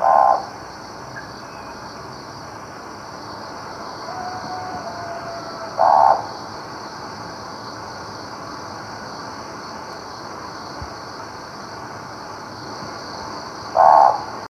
Bob.